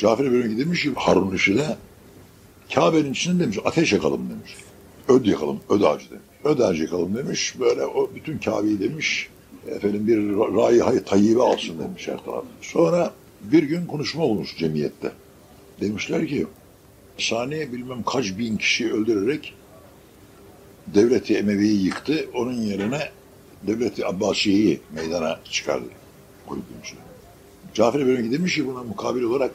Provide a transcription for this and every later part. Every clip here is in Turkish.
Cafer böyle demiş ki Harun Reşid'e Kabe'nin içinde demiş ateş yakalım demiş. Öd yakalım, öd ağacı demiş. Öd ağacı yakalım demiş. Böyle o bütün Kabe'yi demiş. Efendim bir ra- raihay tayyibe alsın demiş her taraf. Sonra bir gün konuşma olmuş cemiyette. Demişler ki saniye bilmem kaç bin kişi öldürerek devleti Emevi'yi yıktı. Onun yerine devleti Abbasiye'yi meydana çıkardı. Koyup demişler. Cafer Bey'e demiş ki buna mukabil olarak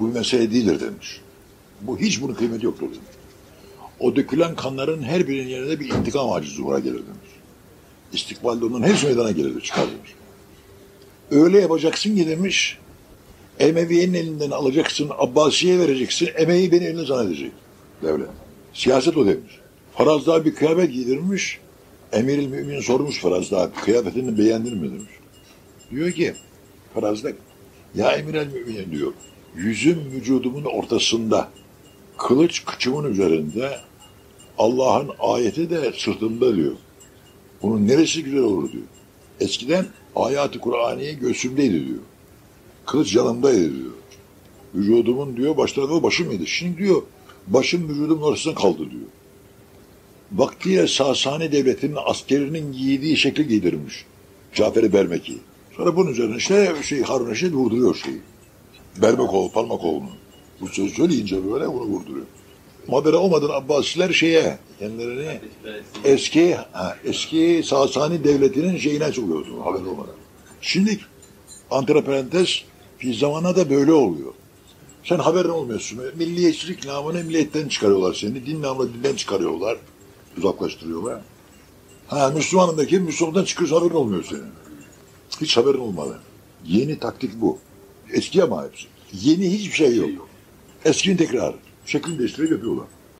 bu mesele değildir demiş. Bu hiç bunun kıymeti yoktur demiş. O dökülen kanların her birinin yerine bir intikam acı zuhura gelir demiş. İstikbalde onun hepsi meydana gelirdi, çıkar demiş. Öyle yapacaksın ki demiş, Emevi'nin elinden alacaksın, Abbasi'ye vereceksin, Emevi beni eline zannedecek devlet. Siyaset o demiş. Farazdağ bir kıyafet giydirmiş, Emiril Mümin sormuş Farazdağ, kıyafetini beğendin mi demiş. Diyor ki, Farazdağ, ya Emirel Müminin diyor, yüzüm vücudumun ortasında, kılıç kıçımın üzerinde, Allah'ın ayeti de sırtımda diyor. Bunun neresi güzel olur diyor. Eskiden ayat-ı Kur'aniye göğsümdeydi diyor. Kılıç yanımdaydı diyor. Vücudumun diyor baş tarafı başımıydı. Şimdi diyor başım vücudumun ortasında kaldı diyor. Vaktiyle Sasani Devleti'nin askerinin giydiği şekli giydirmiş. Cafer-i Bermeki. Sonra bunun üzerine işte şey Harun Reşit vurduruyor şeyi. Bermekoğlu, Parmakoğlu'nu. Bu söz söyleyince böyle bunu vurduruyor. Haberi olmadan Abbasiler şeye kendilerini eski ha, eski Sasani devletinin şeyine sokuyordu haber olmadan. Şimdi antiparantez bir zamana da böyle oluyor. Sen haberin olmuyorsun. Milliyetçilik namını milliyetten çıkarıyorlar seni. Din namını dinden çıkarıyorlar. Uzaklaştırıyorlar. Ha Müslümanım da kim? Müslümandan çıkıyorsa haberin olmuyor senin. Hiç haberin olmadı. Yeni taktik bu. Eski ama hepsi. Yeni hiçbir şey yok. Eskinin tekrar. Şeklini değiştirip yapıyorlar.